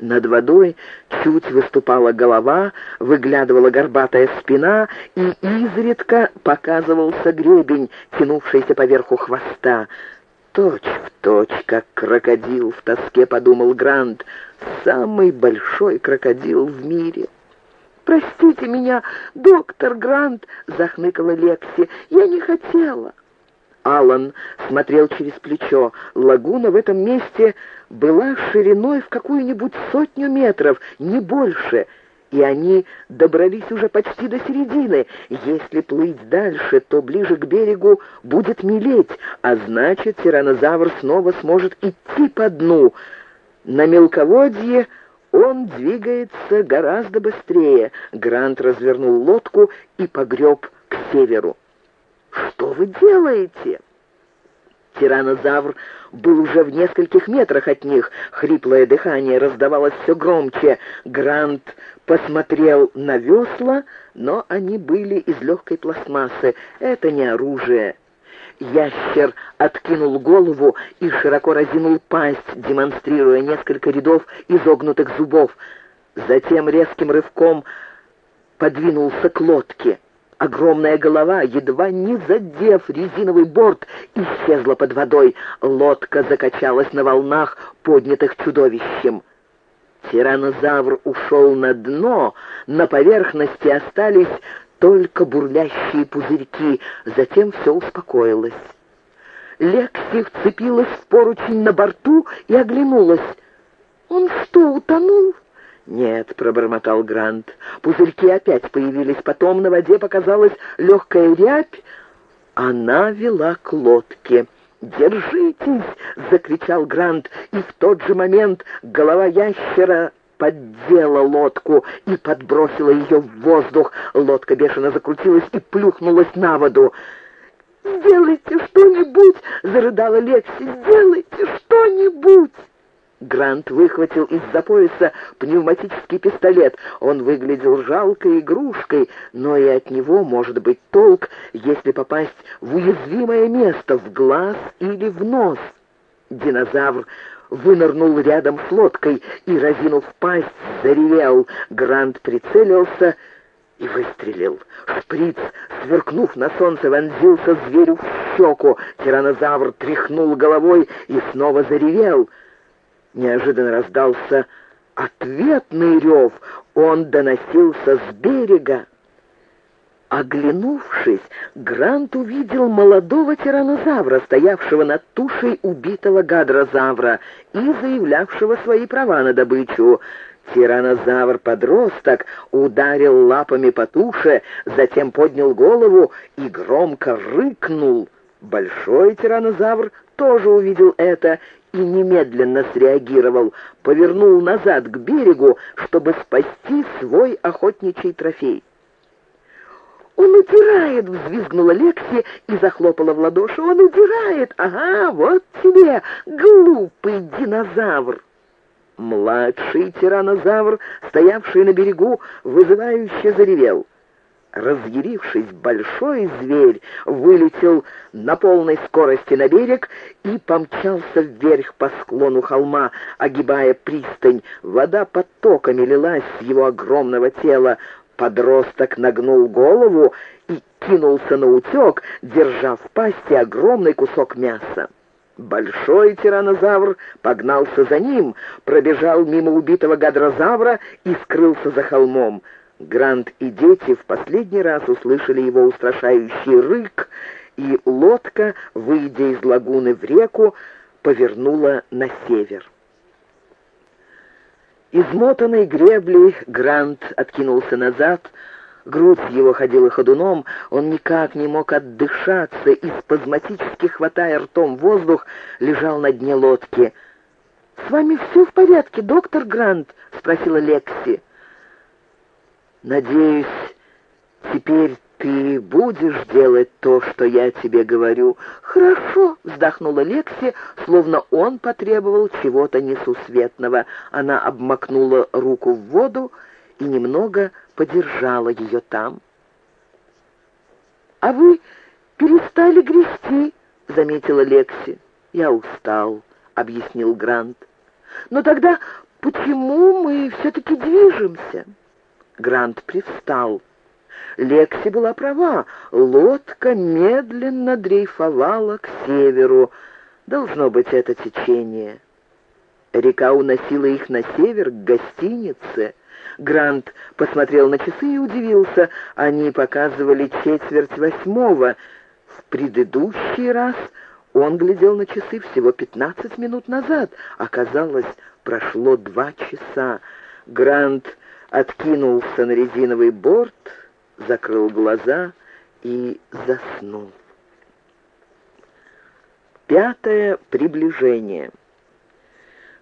Над водой чуть выступала голова, выглядывала горбатая спина, и изредка показывался гребень, тянувшийся поверху хвоста. «Точь в точь, как крокодил в тоске», — подумал Грант, — «самый большой крокодил в мире». «Простите меня, доктор Грант», — захныкала Лекси, — «я не хотела». Алан смотрел через плечо. Лагуна в этом месте была шириной в какую-нибудь сотню метров, не больше, и они добрались уже почти до середины. Если плыть дальше, то ближе к берегу будет мелеть, а значит, тиранозавр снова сможет идти по дну. На мелководье он двигается гораздо быстрее. Грант развернул лодку и погреб к северу. «Что вы делаете?» Тиранозавр был уже в нескольких метрах от них. Хриплое дыхание раздавалось все громче. Грант посмотрел на весла, но они были из легкой пластмассы. Это не оружие. Ящер откинул голову и широко разинул пасть, демонстрируя несколько рядов изогнутых зубов. Затем резким рывком подвинулся к лодке. Огромная голова, едва не задев резиновый борт, исчезла под водой. Лодка закачалась на волнах, поднятых чудовищем. Тиранозавр ушел на дно, на поверхности остались только бурлящие пузырьки, затем все успокоилось. Лекси вцепилась в поручень на борту и оглянулась. «Он что, утонул?» «Нет», — пробормотал Грант. Пузырьки опять появились, потом на воде показалась легкая рябь. Она вела к лодке. «Держитесь!» — закричал Грант, и в тот же момент голова ящера поддела лодку и подбросила ее в воздух. Лодка бешено закрутилась и плюхнулась на воду. «Сделайте что-нибудь!» — зарыдала Лекси. «Сделайте что-нибудь!» Грант выхватил из-за пояса пневматический пистолет. Он выглядел жалкой игрушкой, но и от него может быть толк, если попасть в уязвимое место, в глаз или в нос. Динозавр вынырнул рядом с лодкой и, разинув пасть, заревел. Грант прицелился и выстрелил. Шприц, сверкнув на солнце, вонзился зверю в щеку. Тиранозавр тряхнул головой и снова заревел — Неожиданно раздался ответный рев. Он доносился с берега. Оглянувшись, Грант увидел молодого тиранозавра, стоявшего над тушей убитого гадрозавра и заявлявшего свои права на добычу. Тиранозавр-подросток ударил лапами по туше, затем поднял голову и громко рыкнул. Большой тиранозавр тоже увидел это и немедленно среагировал, повернул назад к берегу, чтобы спасти свой охотничий трофей. «Он удирает!» — взвизгнула Лекси и захлопала в ладоши. «Он удирает! Ага, вот тебе, глупый динозавр!» Младший тиранозавр, стоявший на берегу, вызывающе заревел — Разъярившись, большой зверь вылетел на полной скорости на берег и помчался вверх по склону холма, огибая пристань. Вода потоками лилась с его огромного тела. Подросток нагнул голову и кинулся на утек, держа в пасти огромный кусок мяса. Большой тиранозавр погнался за ним, пробежал мимо убитого гадрозавра и скрылся за холмом. Грант и дети в последний раз услышали его устрашающий рык, и лодка, выйдя из лагуны в реку, повернула на север. Измотанный греблей Грант откинулся назад, грудь его ходила ходуном, он никак не мог отдышаться и, спазматически хватая ртом воздух, лежал на дне лодки. «С вами все в порядке, доктор Грант?» — спросила Лекси. Надеюсь, теперь ты будешь делать то, что я тебе говорю. Хорошо, вздохнула Лекси, словно он потребовал чего-то несусветного. Она обмакнула руку в воду и немного подержала ее там. «А вы перестали грести», — заметила Лекси. «Я устал», — объяснил Грант. «Но тогда почему мы все-таки движемся?» Грант привстал. Лекси была права. Лодка медленно дрейфовала к северу. Должно быть, это течение. Река уносила их на север, к гостинице. Грант посмотрел на часы и удивился. Они показывали четверть восьмого. В предыдущий раз он глядел на часы всего пятнадцать минут назад. Оказалось, прошло два часа. Грант откинулся на резиновый борт, закрыл глаза и заснул. Пятое приближение.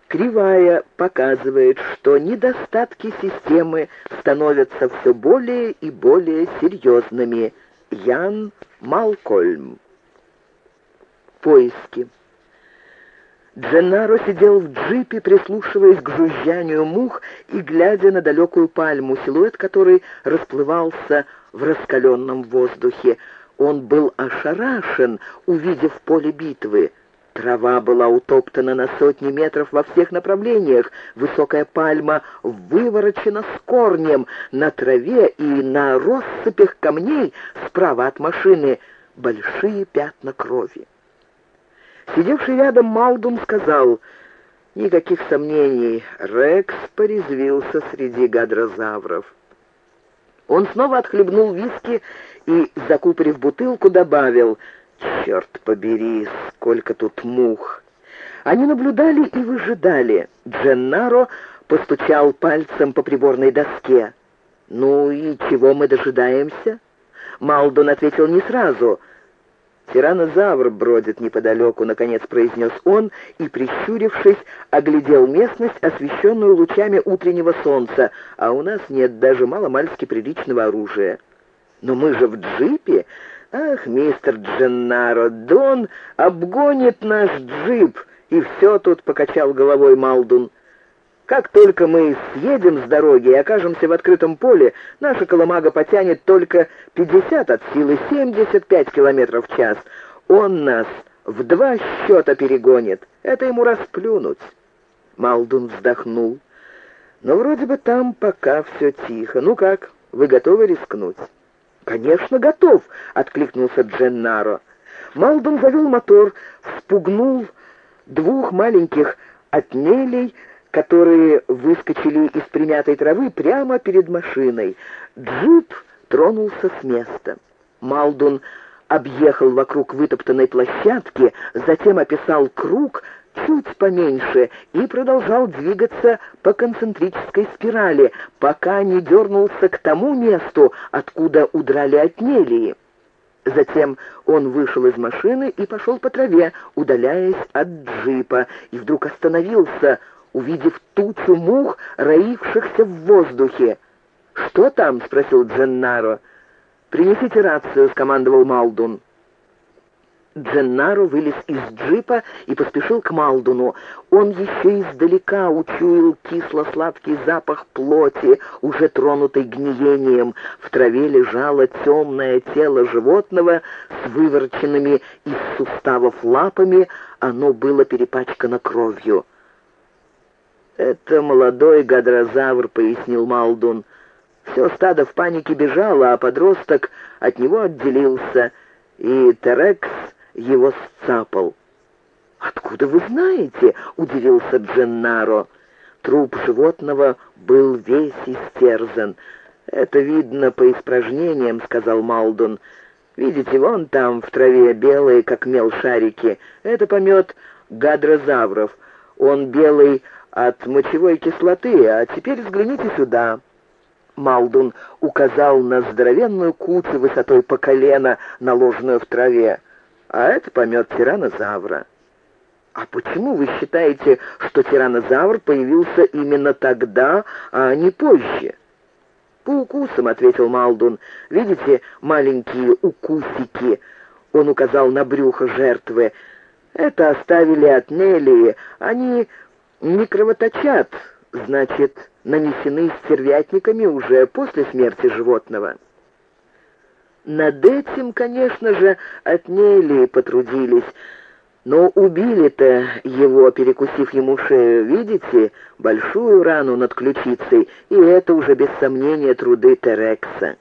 Кривая показывает, что недостатки системы становятся все более и более серьезными. Ян Малкольм. Поиски. Дженнаро сидел в джипе, прислушиваясь к жужжанию мух и глядя на далекую пальму, силуэт которой расплывался в раскаленном воздухе. Он был ошарашен, увидев поле битвы. Трава была утоптана на сотни метров во всех направлениях. Высокая пальма выворочена с корнем. На траве и на россыпях камней справа от машины большие пятна крови. Сидевший рядом Малдун сказал, «Никаких сомнений, Рекс порезвился среди гадрозавров». Он снова отхлебнул виски и, закупорив бутылку, добавил, «Черт побери, сколько тут мух!» Они наблюдали и выжидали. Дженнаро постучал пальцем по приборной доске. «Ну и чего мы дожидаемся?» Малдун ответил не сразу — «Тиранозавр бродит неподалеку», — наконец произнес он и, прищурившись, оглядел местность, освещенную лучами утреннего солнца, а у нас нет даже маломальски приличного оружия. «Но мы же в джипе!» «Ах, мистер Дженнаро, Дон обгонит наш джип!» «И все тут», — покачал головой Малдун. Как только мы съедем с дороги и окажемся в открытом поле, наша колымага потянет только 50 от силы 75 километров в час. Он нас в два счета перегонит. Это ему расплюнуть. Малдун вздохнул. Но вроде бы там пока все тихо. Ну как, вы готовы рискнуть? «Конечно, готов!» — откликнулся Дженнаро. Малдун завел мотор, спугнул двух маленьких отнелей, которые выскочили из примятой травы прямо перед машиной. Джип тронулся с места. Малдун объехал вокруг вытоптанной площадки, затем описал круг чуть поменьше и продолжал двигаться по концентрической спирали, пока не дернулся к тому месту, откуда удрали от Нелии. Затем он вышел из машины и пошел по траве, удаляясь от джипа, и вдруг остановился, увидев тучу мух, роившихся в воздухе. «Что там?» — спросил Дженнаро. «Принесите рацию», — скомандовал Малдун. Дженнаро вылез из джипа и поспешил к Малдуну. Он еще издалека учуял кисло-сладкий запах плоти, уже тронутой гниением. В траве лежало темное тело животного с вывороченными из суставов лапами, оно было перепачкано кровью. «Это молодой гадрозавр», — пояснил Малдун. «Все стадо в панике бежало, а подросток от него отделился, и Терекс его сцапал». «Откуда вы знаете?» — удивился Дженнаро. Труп животного был весь истерзан. «Это видно по испражнениям», — сказал Малдун. «Видите, вон там в траве белые, как мел шарики. Это помет гадрозавров. Он белый от мочевой кислоты, а теперь взгляните сюда». Малдун указал на здоровенную кучу высотой по колено, наложенную в траве. «А это помет тиранозавра». «А почему вы считаете, что тиранозавр появился именно тогда, а не позже?» «По укусам», — ответил Малдун. «Видите маленькие укусики?» Он указал на брюхо жертвы. «Это оставили от Нелли. Они не кровоточат, значит, нанесены стервятниками уже после смерти животного. Над этим, конечно же, отнели и потрудились. Но убили-то его, перекусив ему шею, видите, большую рану над ключицей, и это уже без сомнения труды Терекса.